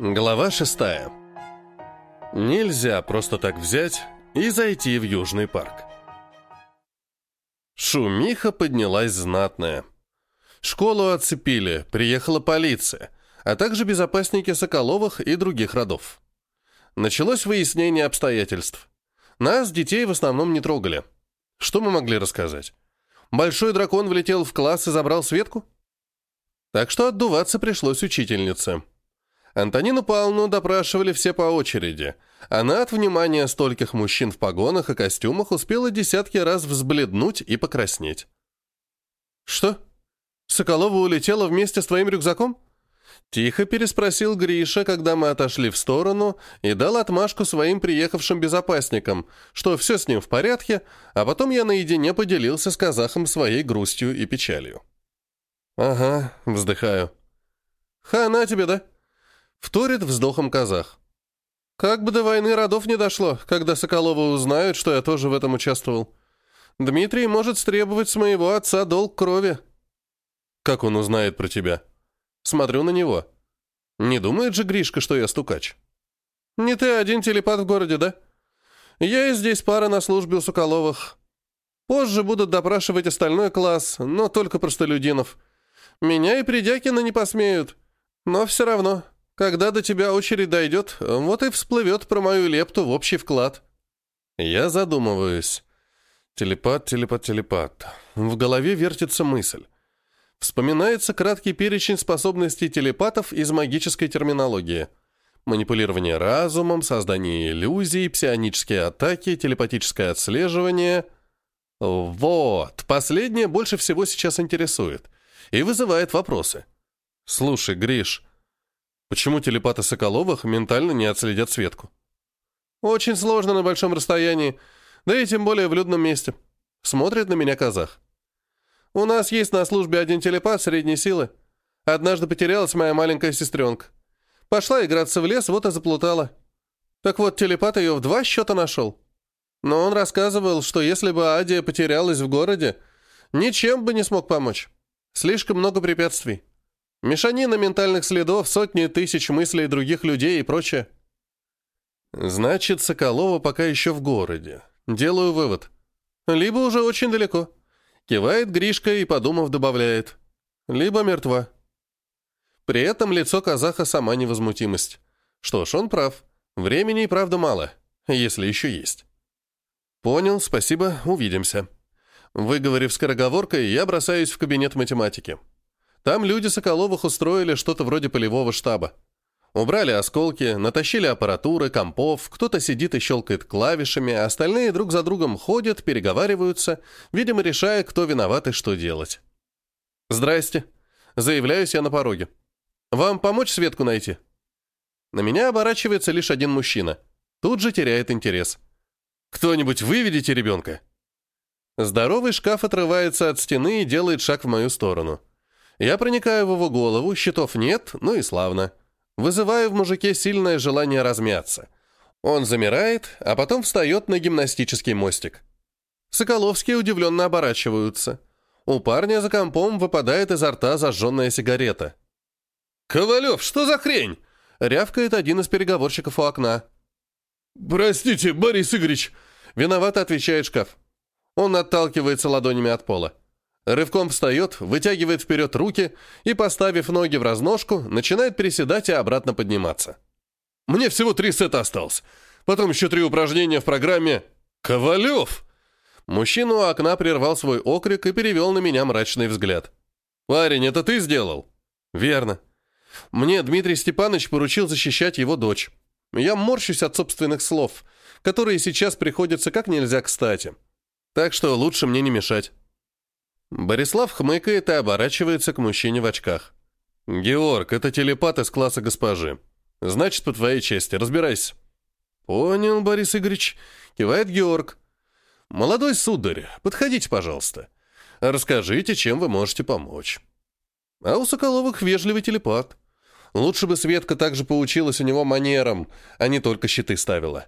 Глава шестая. Нельзя просто так взять и зайти в Южный парк. Шумиха поднялась знатная. Школу оцепили, приехала полиция, а также безопасники Соколовых и других родов. Началось выяснение обстоятельств. Нас, детей, в основном не трогали. Что мы могли рассказать? Большой дракон влетел в класс и забрал Светку? Так что отдуваться пришлось учительнице. Антонину Павловну допрашивали все по очереди. Она от внимания стольких мужчин в погонах и костюмах успела десятки раз взбледнуть и покраснеть. «Что? Соколова улетела вместе с твоим рюкзаком?» Тихо переспросил Гриша, когда мы отошли в сторону, и дал отмашку своим приехавшим безопасникам, что все с ним в порядке, а потом я наедине поделился с казахом своей грустью и печалью. «Ага», — вздыхаю. «Хана тебе, да?» — вторит вздохом казах. «Как бы до войны родов не дошло, когда Соколова узнают, что я тоже в этом участвовал. Дмитрий может стребовать с моего отца долг крови». «Как он узнает про тебя?» Смотрю на него. Не думает же Гришка, что я стукач? Не ты один телепат в городе, да? Я и здесь пара на службе у Соколовых. Позже будут допрашивать остальной класс, но только простолюдинов. Меня и Придякина не посмеют. Но все равно, когда до тебя очередь дойдет, вот и всплывет про мою лепту в общий вклад. Я задумываюсь. Телепат, телепат, телепат. В голове вертится мысль. Вспоминается краткий перечень способностей телепатов из магической терминологии. Манипулирование разумом, создание иллюзий, псионические атаки, телепатическое отслеживание. Вот, последнее больше всего сейчас интересует и вызывает вопросы. Слушай, Гриш, почему телепаты Соколовых ментально не отследят Светку? Очень сложно на большом расстоянии, да и тем более в людном месте. Смотрит на меня казах. У нас есть на службе один телепат средней силы. Однажды потерялась моя маленькая сестренка. Пошла играться в лес, вот и заплутала. Так вот, телепат ее в два счета нашел. Но он рассказывал, что если бы Адия потерялась в городе, ничем бы не смог помочь. Слишком много препятствий. Мешанина ментальных следов, сотни тысяч мыслей других людей и прочее. Значит, Соколова пока еще в городе. Делаю вывод. Либо уже очень далеко. Кивает Гришка и, подумав, добавляет. Либо мертва. При этом лицо казаха сама невозмутимость. Что ж, он прав. Времени и правда мало, если еще есть. Понял, спасибо, увидимся. Выговорив скороговоркой, я бросаюсь в кабинет математики. Там люди Соколовых устроили что-то вроде полевого штаба. Убрали осколки, натащили аппаратуры, компов, кто-то сидит и щелкает клавишами, а остальные друг за другом ходят, переговариваются, видимо, решая, кто виноват и что делать. «Здрасте», — заявляюсь я на пороге. «Вам помочь Светку найти?» На меня оборачивается лишь один мужчина. Тут же теряет интерес. «Кто-нибудь выведите ребенка?» Здоровый шкаф отрывается от стены и делает шаг в мою сторону. Я проникаю в его голову, щитов нет, ну и славно вызывая в мужике сильное желание размяться. Он замирает, а потом встает на гимнастический мостик. Соколовские удивленно оборачиваются. У парня за компом выпадает изо рта зажженная сигарета. «Ковалев, что за хрень?» — рявкает один из переговорщиков у окна. «Простите, Борис Игоревич!» — виновато отвечает шкаф. Он отталкивается ладонями от пола. Рывком встает, вытягивает вперед руки и, поставив ноги в разножку, начинает приседать и обратно подниматься. «Мне всего три сета осталось. Потом еще три упражнения в программе «Ковалев!» Мужчина у окна прервал свой окрик и перевел на меня мрачный взгляд. «Парень, это ты сделал?» «Верно. Мне Дмитрий Степанович поручил защищать его дочь. Я морщусь от собственных слов, которые сейчас приходятся как нельзя кстати. Так что лучше мне не мешать». Борислав хмыкает и оборачивается к мужчине в очках. «Георг, это телепат из класса госпожи. Значит, по твоей чести, разбирайся». «Понял, Борис Игоревич», — кивает Георг. «Молодой сударь, подходите, пожалуйста. Расскажите, чем вы можете помочь». А у Соколовых вежливый телепат. Лучше бы Светка также поучилась у него манерам, а не только щиты ставила.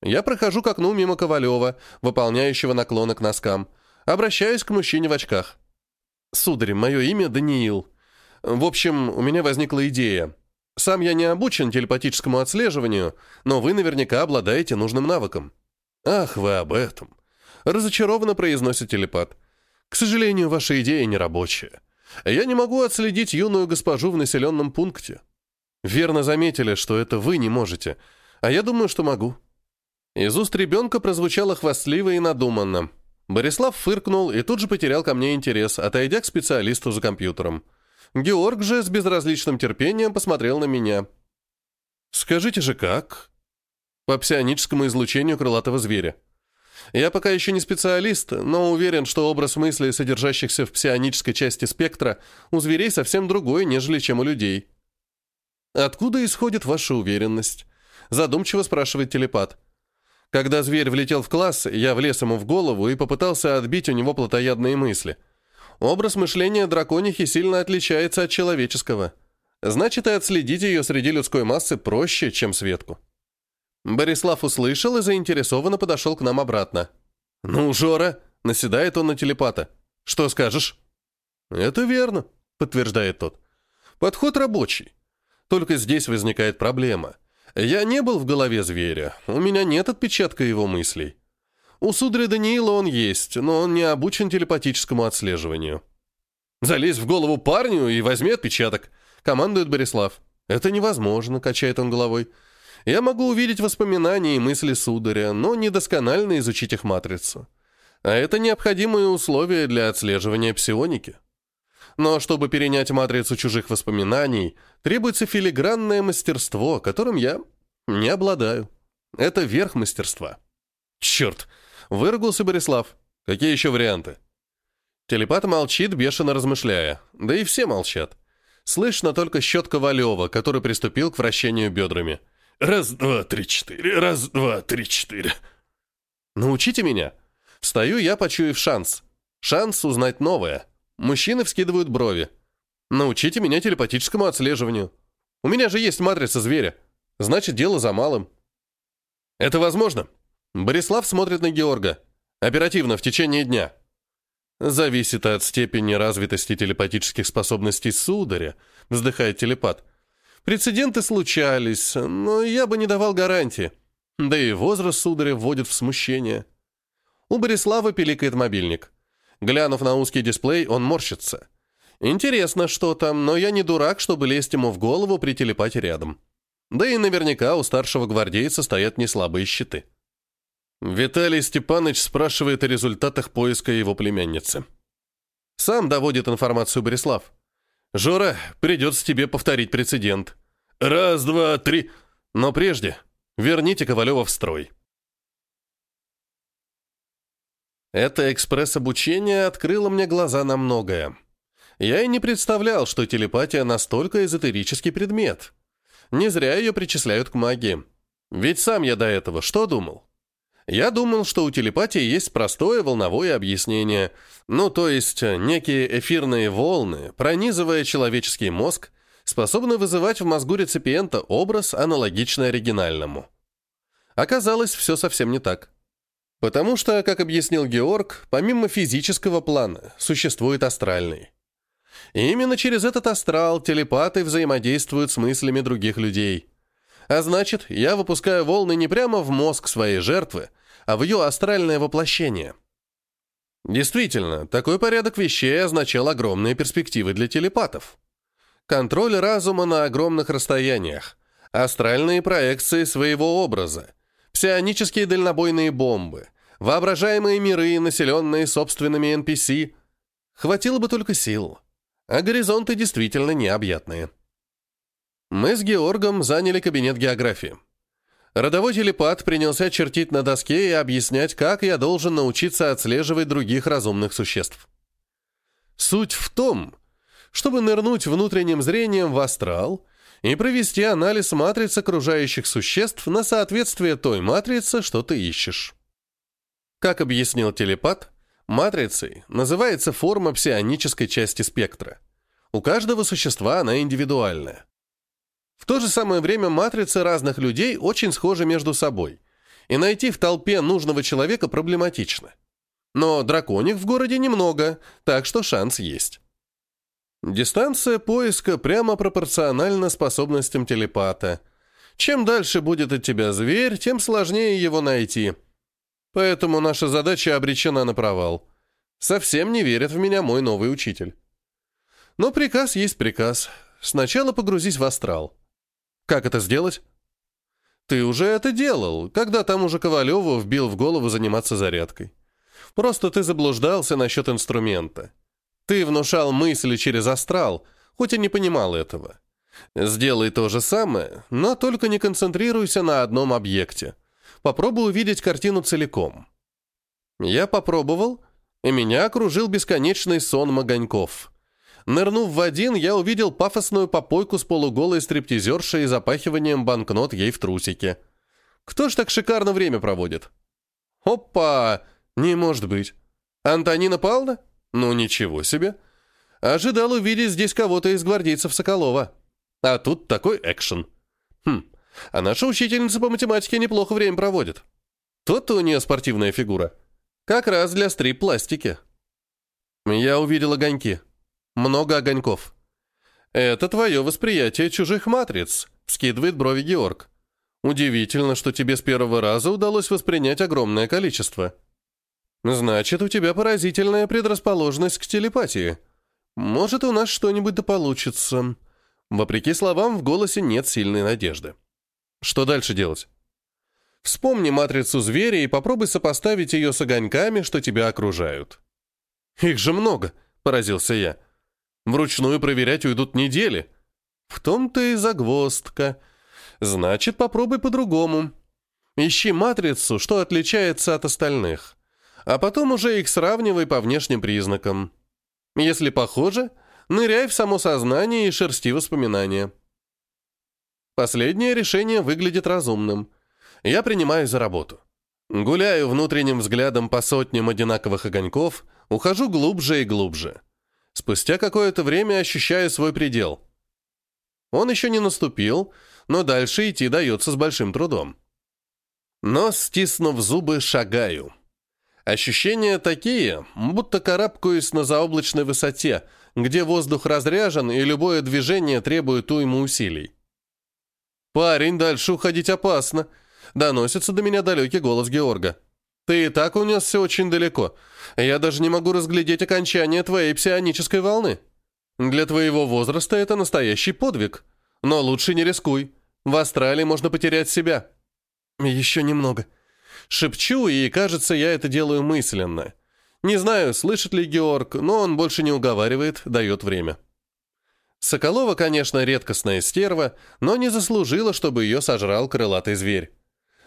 Я прохожу к окну мимо Ковалева, выполняющего наклоны к носкам, — Обращаюсь к мужчине в очках. «Сударь, мое имя Даниил. В общем, у меня возникла идея. Сам я не обучен телепатическому отслеживанию, но вы наверняка обладаете нужным навыком». «Ах, вы об этом!» — разочарованно произносит телепат. «К сожалению, ваша идея не рабочая. Я не могу отследить юную госпожу в населенном пункте. Верно заметили, что это вы не можете, а я думаю, что могу». Из уст ребенка прозвучало хвастливо и надуманно. Борислав фыркнул и тут же потерял ко мне интерес, отойдя к специалисту за компьютером. Георг же с безразличным терпением посмотрел на меня. «Скажите же, как?» «По псионическому излучению крылатого зверя. Я пока еще не специалист, но уверен, что образ мыслей, содержащихся в псионической части спектра, у зверей совсем другой, нежели чем у людей». «Откуда исходит ваша уверенность?» Задумчиво спрашивает телепат. Когда зверь влетел в класс, я влез ему в голову и попытался отбить у него плотоядные мысли – Образ мышления драконихи сильно отличается от человеческого. Значит, и отследить ее среди людской массы проще, чем Светку. Борислав услышал и заинтересованно подошел к нам обратно. «Ну, Жора!» — наседает он на телепата. «Что скажешь?» «Это верно», — подтверждает тот. «Подход рабочий. Только здесь возникает проблема. Я не был в голове зверя, у меня нет отпечатка его мыслей. У сударя Даниила он есть, но он не обучен телепатическому отслеживанию. «Залезь в голову парню и возьми отпечаток», — командует Борислав. «Это невозможно», — качает он головой. «Я могу увидеть воспоминания и мысли сударя, но недосконально изучить их матрицу. А это необходимые условия для отслеживания псионики. Но чтобы перенять матрицу чужих воспоминаний, требуется филигранное мастерство, которым я не обладаю. Это верх мастерства». «Черт!» Выругался Борислав. Какие еще варианты? Телепат молчит, бешено размышляя. Да и все молчат. Слышно только счет Ковалева, который приступил к вращению бедрами. «Раз, два, три, четыре. Раз, два, три, четыре». «Научите меня». Встаю я, почуяв шанс. Шанс узнать новое. Мужчины вскидывают брови. «Научите меня телепатическому отслеживанию. У меня же есть матрица зверя. Значит, дело за малым». «Это возможно», Борислав смотрит на Георга. Оперативно, в течение дня. Зависит от степени развитости телепатических способностей сударя, вздыхает телепат. Прецеденты случались, но я бы не давал гарантии. Да и возраст сударя вводит в смущение. У Борислава пиликает мобильник. Глянув на узкий дисплей, он морщится. Интересно, что там, но я не дурак, чтобы лезть ему в голову при телепате рядом. Да и наверняка у старшего гвардейца стоят неслабые щиты. Виталий Степанович спрашивает о результатах поиска его племянницы. Сам доводит информацию Борислав. «Жора, придется тебе повторить прецедент. Раз, два, три. Но прежде верните Ковалева в строй». Это экспресс-обучение открыло мне глаза на многое. Я и не представлял, что телепатия настолько эзотерический предмет. Не зря ее причисляют к магии. Ведь сам я до этого что думал? Я думал, что у телепатии есть простое волновое объяснение, ну, то есть э, некие эфирные волны, пронизывая человеческий мозг, способны вызывать в мозгу реципиента образ, аналогичный оригинальному. Оказалось, все совсем не так. Потому что, как объяснил Георг, помимо физического плана, существует астральный. И именно через этот астрал телепаты взаимодействуют с мыслями других людей – а значит, я выпускаю волны не прямо в мозг своей жертвы, а в ее астральное воплощение. Действительно, такой порядок вещей означал огромные перспективы для телепатов. Контроль разума на огромных расстояниях, астральные проекции своего образа, псионические дальнобойные бомбы, воображаемые миры, населенные собственными NPC. Хватило бы только сил. А горизонты действительно необъятные. Мы с Георгом заняли кабинет географии. Родовой телепат принялся чертить на доске и объяснять, как я должен научиться отслеживать других разумных существ. Суть в том, чтобы нырнуть внутренним зрением в астрал и провести анализ матриц окружающих существ на соответствие той матрице, что ты ищешь. Как объяснил телепат, матрицей называется форма псионической части спектра. У каждого существа она индивидуальная. В то же самое время матрицы разных людей очень схожи между собой, и найти в толпе нужного человека проблематично. Но драконик в городе немного, так что шанс есть. Дистанция поиска прямо пропорциональна способностям телепата. Чем дальше будет от тебя зверь, тем сложнее его найти. Поэтому наша задача обречена на провал. Совсем не верит в меня мой новый учитель. Но приказ есть приказ. Сначала погрузись в астрал. Как это сделать? Ты уже это делал, когда тому же Ковалеву вбил в голову заниматься зарядкой. Просто ты заблуждался насчет инструмента. Ты внушал мысли через астрал, хоть и не понимал этого. Сделай то же самое, но только не концентрируйся на одном объекте. Попробуй увидеть картину целиком. Я попробовал, и меня окружил бесконечный сон огоньков. Нырнув в один, я увидел пафосную попойку с полуголой стриптизершей и запахиванием банкнот ей в трусике. Кто ж так шикарно время проводит? Опа! Не может быть. Антонина Павловна? Ну, ничего себе. Ожидал увидеть здесь кого-то из гвардейцев Соколова. А тут такой экшен. Хм, а наша учительница по математике неплохо время проводит. Тот-то у нее спортивная фигура. Как раз для стрип-пластики. Я увидел огоньки. Много огоньков. Это твое восприятие чужих матриц, скидывает брови Георг. Удивительно, что тебе с первого раза удалось воспринять огромное количество. Значит, у тебя поразительная предрасположенность к телепатии. Может, у нас что-нибудь да получится. Вопреки словам, в голосе нет сильной надежды. Что дальше делать? Вспомни матрицу зверя и попробуй сопоставить ее с огоньками, что тебя окружают. «Их же много», — поразился я. «Вручную проверять уйдут недели». «В том-то и загвоздка. Значит, попробуй по-другому. Ищи матрицу, что отличается от остальных а потом уже их сравнивай по внешним признакам. Если похоже, ныряй в само сознание и шерсти воспоминания. Последнее решение выглядит разумным. Я принимаю за работу. Гуляю внутренним взглядом по сотням одинаковых огоньков, ухожу глубже и глубже. Спустя какое-то время ощущаю свой предел. Он еще не наступил, но дальше идти дается с большим трудом. Но, стиснув зубы, шагаю. Ощущения такие, будто карабкаюсь на заоблачной высоте, где воздух разряжен и любое движение требует уйму усилий. «Парень, дальше уходить опасно», — доносится до меня далекий голос Георга. «Ты и так унесся очень далеко. Я даже не могу разглядеть окончание твоей псионической волны. Для твоего возраста это настоящий подвиг. Но лучше не рискуй. В Австралии можно потерять себя». «Еще немного», Шепчу, и, кажется, я это делаю мысленно. Не знаю, слышит ли Георг, но он больше не уговаривает, дает время. Соколова, конечно, редкостная стерва, но не заслужила, чтобы ее сожрал крылатый зверь.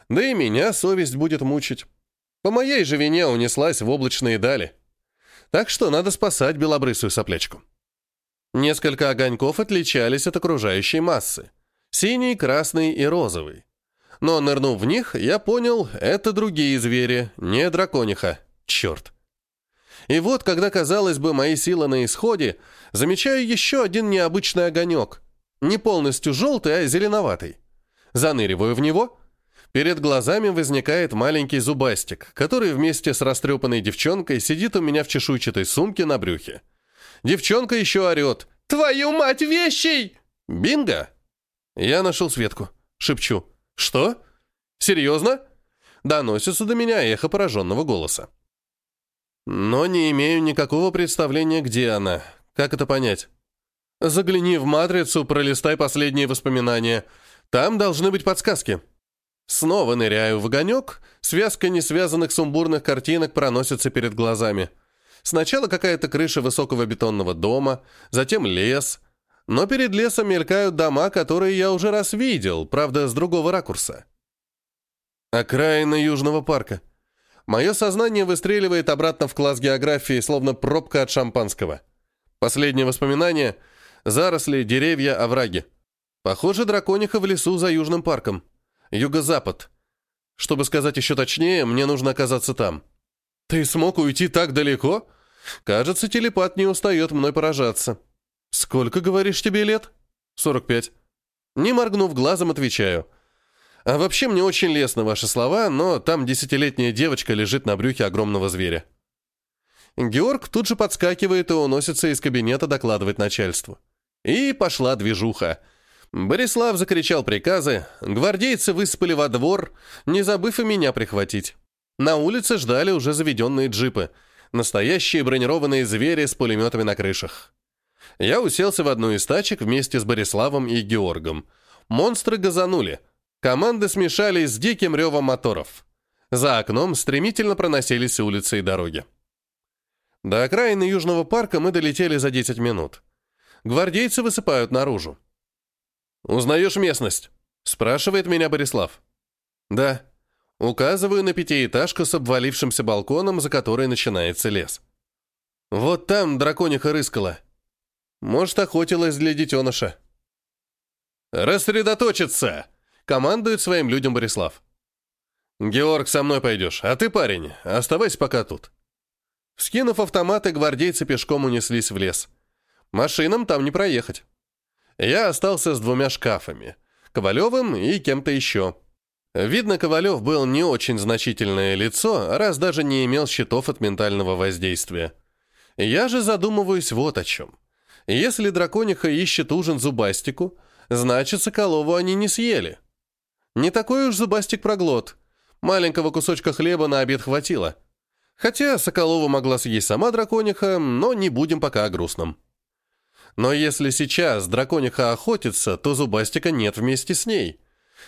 Да и меня совесть будет мучить. По моей же вине унеслась в облачные дали. Так что надо спасать белобрысую соплячку. Несколько огоньков отличались от окружающей массы. Синий, красный и розовый. Но, нырнув в них, я понял, это другие звери, не дракониха. Черт. И вот, когда, казалось бы, мои силы на исходе, замечаю еще один необычный огонек. Не полностью желтый, а зеленоватый. Заныриваю в него. Перед глазами возникает маленький зубастик, который вместе с растрепанной девчонкой сидит у меня в чешуйчатой сумке на брюхе. Девчонка еще орет. «Твою мать, вещей!» «Бинго!» Я нашел Светку. Шепчу. «Что? Серьезно?» Доносится до меня эхо пораженного голоса. Но не имею никакого представления, где она. Как это понять? Загляни в матрицу, пролистай последние воспоминания. Там должны быть подсказки. Снова ныряю в огонек, связка несвязанных сумбурных картинок проносится перед глазами. Сначала какая-то крыша высокого бетонного дома, затем лес, но перед лесом мелькают дома, которые я уже раз видел, правда, с другого ракурса. Окраина Южного парка. Мое сознание выстреливает обратно в класс географии, словно пробка от шампанского. Последнее воспоминание — заросли, деревья, овраги. Похоже, дракониха в лесу за Южным парком. Юго-запад. Чтобы сказать еще точнее, мне нужно оказаться там. Ты смог уйти так далеко? Кажется, телепат не устает мной поражаться. «Сколько, говоришь, тебе лет?» «Сорок пять». Не моргнув глазом, отвечаю. «А вообще мне очень лестны ваши слова, но там десятилетняя девочка лежит на брюхе огромного зверя». Георг тут же подскакивает и уносится из кабинета докладывать начальству. И пошла движуха. Борислав закричал приказы, гвардейцы выспали во двор, не забыв и меня прихватить. На улице ждали уже заведенные джипы, настоящие бронированные звери с пулеметами на крышах. Я уселся в одну из тачек вместе с Бориславом и Георгом. Монстры газанули. Команды смешались с диким ревом моторов. За окном стремительно проносились улицы и дороги. До окраины Южного парка мы долетели за 10 минут. Гвардейцы высыпают наружу. «Узнаешь местность?» — спрашивает меня Борислав. «Да». Указываю на пятиэтажку с обвалившимся балконом, за которой начинается лес. «Вот там дракониха рыскала. Может, охотилась для детеныша». «Рассредоточиться!» — командует своим людям Борислав. «Георг, со мной пойдешь, а ты, парень, оставайся пока тут». Скинув автоматы, гвардейцы пешком унеслись в лес. Машинам там не проехать. Я остался с двумя шкафами. Ковалевым и кем-то еще. Видно, Ковалев был не очень значительное лицо, раз даже не имел щитов от ментального воздействия. Я же задумываюсь вот о чем. Если дракониха ищет ужин зубастику, значит, Соколову они не съели. Не такой уж зубастик проглот. Маленького кусочка хлеба на обед хватило. Хотя Соколова могла съесть сама дракониха, но не будем пока о грустном. Но если сейчас дракониха охотится, то Зубастика нет вместе с ней.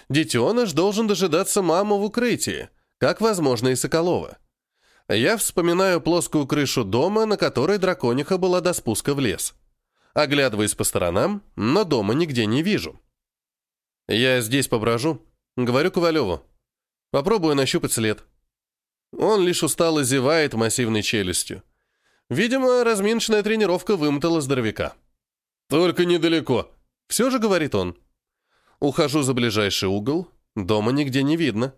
Детеныш должен дожидаться маму в укрытии, как, возможно, и Соколова. Я вспоминаю плоскую крышу дома, на которой дракониха была до спуска в лес. Оглядываюсь по сторонам, но дома нигде не вижу. Я здесь поброжу, говорю Ковалеву. Попробую нащупать след. Он лишь устало зевает массивной челюстью. Видимо, разминочная тренировка вымотала здоровяка. «Только недалеко», — все же говорит он. Ухожу за ближайший угол, дома нигде не видно.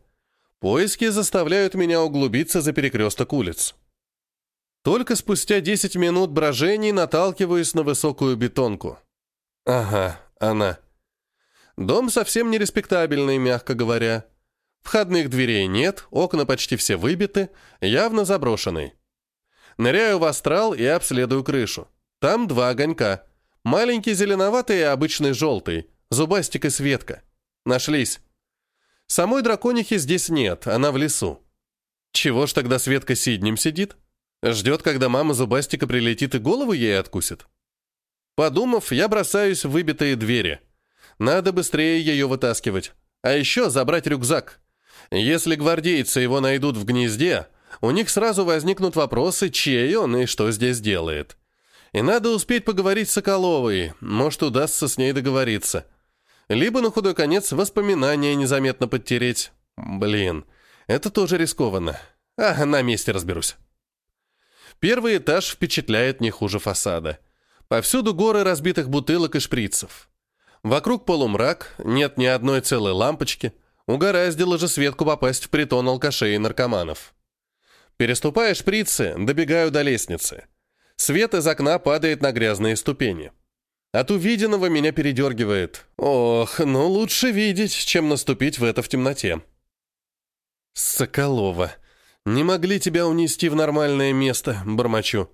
Поиски заставляют меня углубиться за перекресток улиц. Только спустя 10 минут брожений наталкиваюсь на высокую бетонку. Ага, она. Дом совсем не респектабельный, мягко говоря. Входных дверей нет, окна почти все выбиты, явно заброшенный. Ныряю в астрал и обследую крышу. Там два огонька. Маленький зеленоватый и обычный желтый. Зубастик и Светка. Нашлись. Самой драконихи здесь нет, она в лесу. Чего ж тогда Светка сиднем сидит? Ждет, когда мама Зубастика прилетит и голову ей откусит? Подумав, я бросаюсь в выбитые двери. Надо быстрее ее вытаскивать. А еще забрать рюкзак. Если гвардейцы его найдут в гнезде, у них сразу возникнут вопросы, чей он и что здесь делает. И надо успеть поговорить с Соколовой, может, удастся с ней договориться. Либо на худой конец воспоминания незаметно подтереть. Блин, это тоже рискованно. А, на месте разберусь. Первый этаж впечатляет не хуже фасада. Повсюду горы разбитых бутылок и шприцев. Вокруг полумрак, нет ни одной целой лампочки. Угораздило же Светку попасть в притон алкашей и наркоманов. Переступая шприцы, добегаю до лестницы. Свет из окна падает на грязные ступени. От увиденного меня передергивает. Ох, ну лучше видеть, чем наступить в это в темноте. Соколова, не могли тебя унести в нормальное место, бормочу.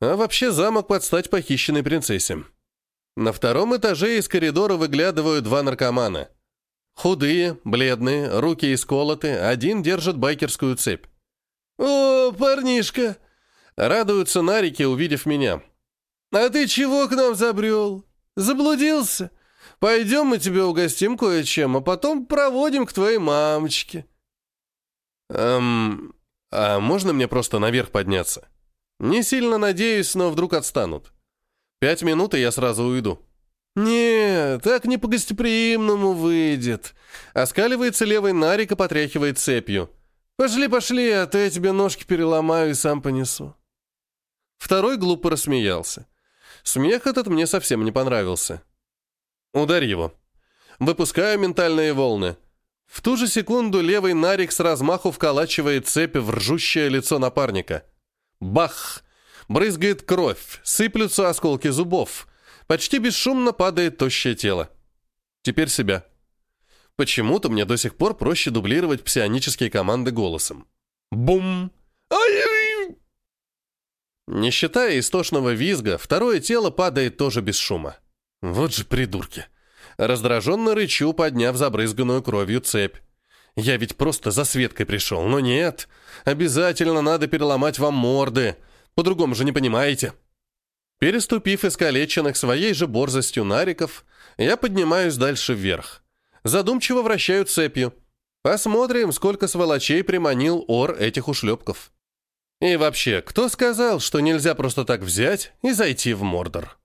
А вообще замок под стать похищенной принцессе. На втором этаже из коридора выглядывают два наркомана. Худые, бледные, руки исколоты, один держит байкерскую цепь. «О, парнишка, Радуются нарики, увидев меня. «А ты чего к нам забрел? Заблудился? Пойдем мы тебя угостим кое-чем, а потом проводим к твоей мамочке». «Эм, а можно мне просто наверх подняться? Не сильно надеюсь, но вдруг отстанут. Пять минут, и я сразу уйду». «Не, так не по-гостеприимному выйдет». Оскаливается левый нарик и потряхивает цепью. «Пошли, пошли, а то я тебе ножки переломаю и сам понесу». Второй глупо рассмеялся. Смех этот мне совсем не понравился. Ударь его. Выпускаю ментальные волны. В ту же секунду левый нарик с размаху вколачивает цепь в ржущее лицо напарника. Бах! Брызгает кровь, сыплются осколки зубов. Почти бесшумно падает тощее тело. Теперь себя. Почему-то мне до сих пор проще дублировать псионические команды голосом. Бум! Не считая истошного визга, второе тело падает тоже без шума. Вот же придурки. Раздраженно рычу, подняв забрызганную кровью цепь. Я ведь просто за Светкой пришел, но нет. Обязательно надо переломать вам морды. По-другому же не понимаете. Переступив искалеченных своей же борзостью нариков, я поднимаюсь дальше вверх. Задумчиво вращаю цепью. Посмотрим, сколько сволочей приманил ор этих ушлепков. И вообще, кто сказал, что нельзя просто так взять и зайти в Мордор?